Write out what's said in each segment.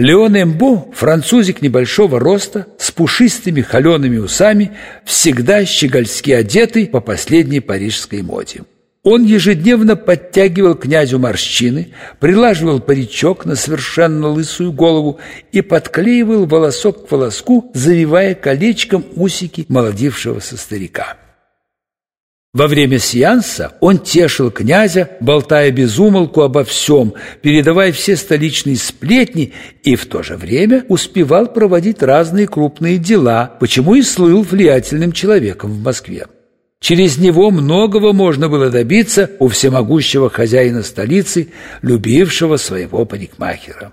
Леон Эмбо, французик небольшого роста, с пушистыми холеными усами, всегда щегольски одетый по последней парижской моде. Он ежедневно подтягивал князю морщины, прилаживал паричок на совершенно лысую голову и подклеивал волосок к волоску, завивая колечком усики молодившегося старика. Во время сеанса он тешил князя, болтая без умолку обо всем, передавая все столичные сплетни и в то же время успевал проводить разные крупные дела, почему и слыл влиятельным человеком в Москве. Через него многого можно было добиться у всемогущего хозяина столицы, любившего своего парикмахера.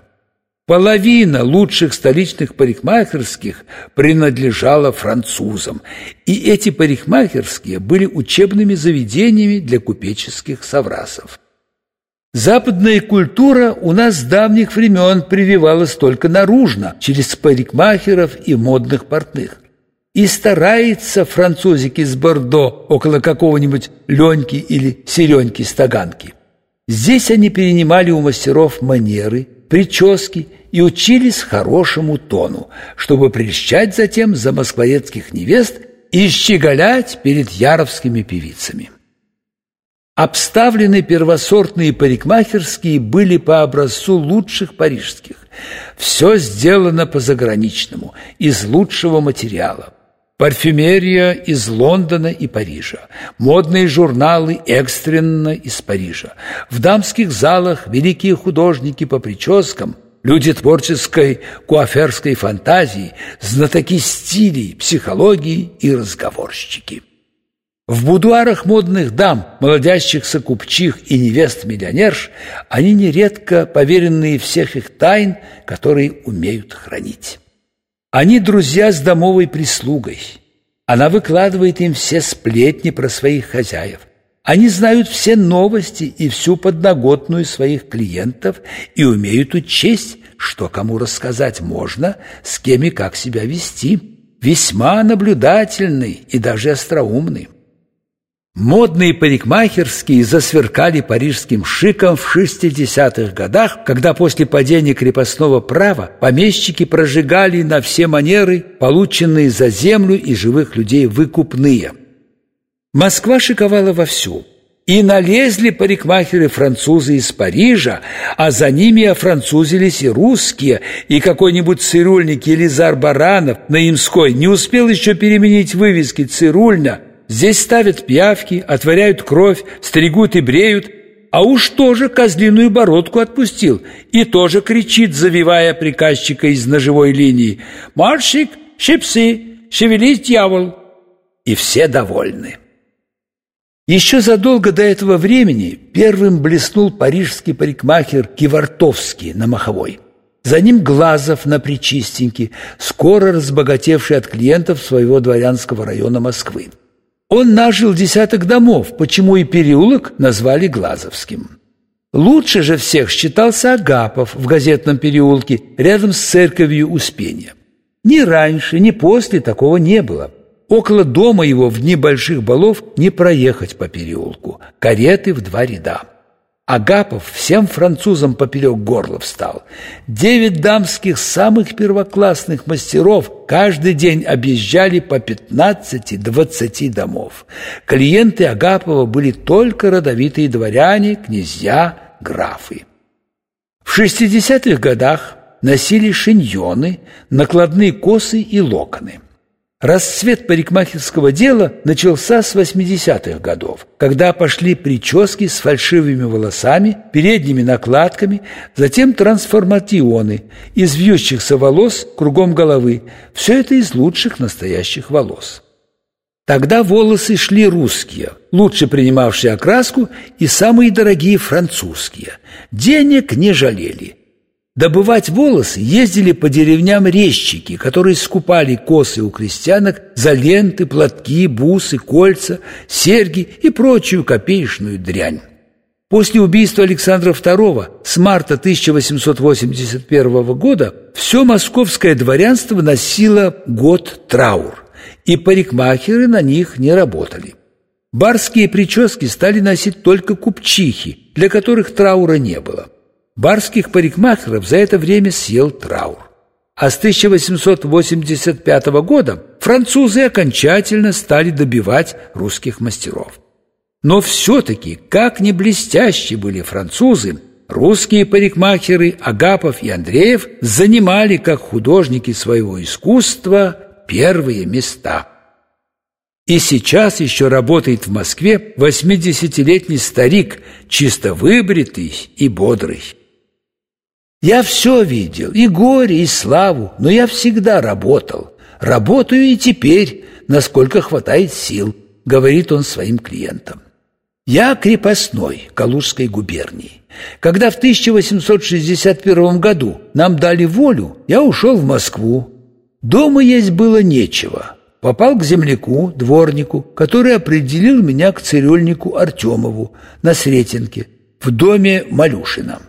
Половина лучших столичных парикмахерских принадлежала французам, и эти парикмахерские были учебными заведениями для купеческих соврасов. Западная культура у нас с давних времен прививалась только наружно, через парикмахеров и модных портных. И старается французик из Бордо около какого-нибудь Леньки или Сереньки Стаганки. Здесь они перенимали у мастеров манеры, прически и учились хорошему тону, чтобы прельщать затем за москворецких невест и щеголять перед яровскими певицами. Обставлены первосортные парикмахерские были по образцу лучших парижских. Все сделано по-заграничному, из лучшего материала. Парфюмерия из Лондона и Парижа, модные журналы экстренно из Парижа. В дамских залах великие художники по прическам – Люди творческой куаферской фантазии, знатоки стилей, психологии и разговорщики. В будуарах модных дам, молодящихся купчих и невест-миллионерш, они нередко поверенные всех их тайн, которые умеют хранить. Они друзья с домовой прислугой. Она выкладывает им все сплетни про своих хозяев. Они знают все новости и всю подноготную своих клиентов и умеют учесть, что кому рассказать можно, с кем и как себя вести. Весьма наблюдательный и даже остроумный. Модные парикмахерские засверкали парижским шиком в 60-х годах, когда после падения крепостного права помещики прожигали на все манеры полученные за землю и живых людей выкупные – Москва шиковала вовсю. И налезли парикмахеры-французы из Парижа, а за ними офранцузились и русские, и какой-нибудь цирюльник Елизар Баранов на Имской не успел еще переменить вывески «Цирульня». Здесь ставят пиявки, отворяют кровь, стригут и бреют, а уж тоже козлиную бородку отпустил и тоже кричит, завивая приказчика из ножевой линии «Маршик, щипсы, шевелись, дьявол!» И все довольны. Еще задолго до этого времени первым блеснул парижский парикмахер Кивартовский на Маховой. За ним Глазов на Причистеньке, скоро разбогатевший от клиентов своего дворянского района Москвы. Он нажил десяток домов, почему и переулок назвали Глазовским. Лучше же всех считался Агапов в газетном переулке рядом с церковью Успения. Ни раньше, ни после такого не было. Около дома его в дни больших балов не проехать по переулку. Кареты в два ряда. Агапов всем французам поперек горла встал. Девять дамских самых первоклассных мастеров каждый день объезжали по 15-20 домов. Клиенты Агапова были только родовитые дворяне, князья, графы. В 60-х годах носили шиньоны, накладные косы и локоны – Расцвет парикмахерского дела начался с 80-х годов, когда пошли прически с фальшивыми волосами, передними накладками, затем трансформатионы из вьющихся волос кругом головы. Все это из лучших настоящих волос. Тогда волосы шли русские, лучше принимавшие окраску, и самые дорогие французские. Денег не жалели. Добывать волосы ездили по деревням резчики, которые скупали косы у крестьянок за ленты, платки, бусы, кольца, серьги и прочую копеечную дрянь. После убийства Александра II с марта 1881 года все московское дворянство носило год траур, и парикмахеры на них не работали. Барские прически стали носить только купчихи, для которых траура не было – Барских парикмахеров за это время съел траур. А с 1885 года французы окончательно стали добивать русских мастеров. Но все-таки, как не блестящие были французы, русские парикмахеры Агапов и Андреев занимали, как художники своего искусства, первые места. И сейчас еще работает в Москве 80-летний старик, чисто выбритый и бодрый. Я все видел, и горе, и славу, но я всегда работал. Работаю и теперь, насколько хватает сил, говорит он своим клиентам. Я крепостной Калужской губернии. Когда в 1861 году нам дали волю, я ушел в Москву. Дома есть было нечего. Попал к земляку, дворнику, который определил меня к цирюльнику Артемову на Сретенке в доме Малюшина.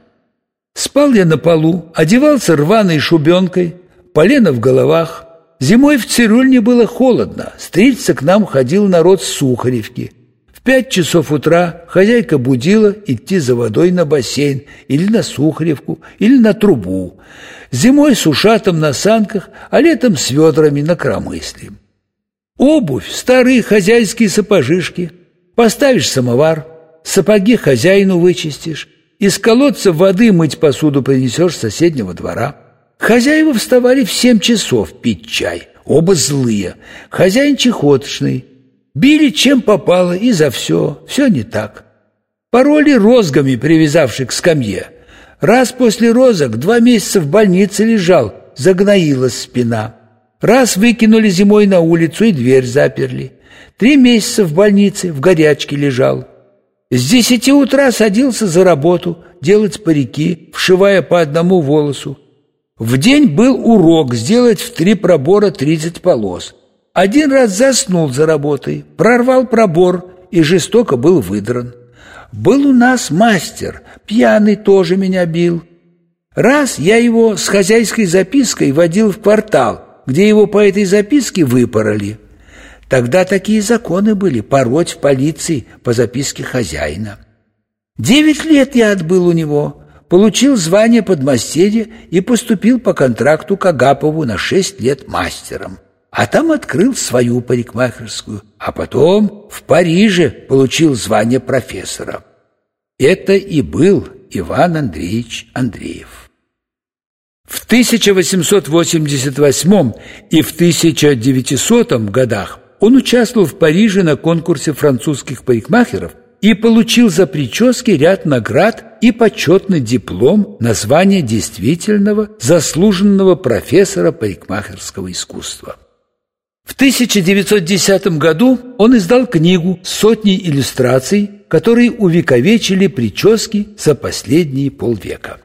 Спал я на полу, одевался рваной шубенкой, полено в головах. Зимой в цирюльне было холодно, стрельца к нам ходил народ с Сухаревки. В пять часов утра хозяйка будила идти за водой на бассейн или на Сухаревку, или на трубу. Зимой с ушатом на санках, а летом с ведрами на кромысле. Обувь, старые хозяйские сапожишки. Поставишь самовар, сапоги хозяину вычистишь, из колодца воды мыть посуду принесешь с соседнего двора. Хозяева вставали в семь часов пить чай, оба злые. Хозяин чехоточный. Били чем попало и за все, все не так. Пороли розгами, привязавших к скамье. Раз после розок два месяца в больнице лежал, загноилась спина. Раз выкинули зимой на улицу и дверь заперли. Три месяца в больнице, в горячке лежал. С десяти утра садился за работу делать парики, вшивая по одному волосу. В день был урок сделать в три пробора тридцать полос. Один раз заснул за работой, прорвал пробор и жестоко был выдран. Был у нас мастер, пьяный тоже меня бил. Раз я его с хозяйской запиской водил в квартал, где его по этой записке выпороли – Тогда такие законы были – пороть в полиции по записке хозяина. Девять лет я отбыл у него, получил звание подмастерья и поступил по контракту к Агапову на шесть лет мастером. А там открыл свою парикмахерскую, а потом в Париже получил звание профессора. Это и был Иван Андреевич Андреев. В 1888 и в 1900 годах он участвовал в Париже на конкурсе французских парикмахеров и получил за прически ряд наград и почетный диплом на звание действительного заслуженного профессора парикмахерского искусства. В 1910 году он издал книгу с сотней иллюстраций, которые увековечили прически за последние полвека.